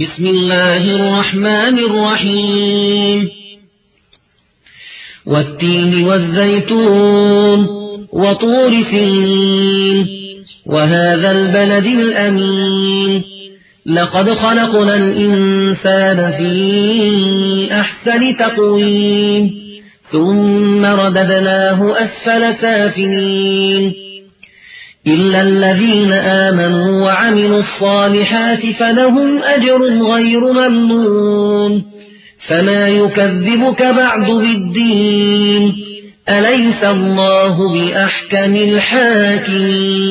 بسم الله الرحمن الرحيم. والتين والزيتون وطور سنين وهذا البلد الأمين. لقد خلقنا الإنسان في أحسن تقويم ثم رددناه أسفل سافلين. إلا الذين آمنوا وعملوا الصالحات فلهم أجر غير ممنون فما يكذبك بعد بالدين أليس الله بأحكم الحاكمين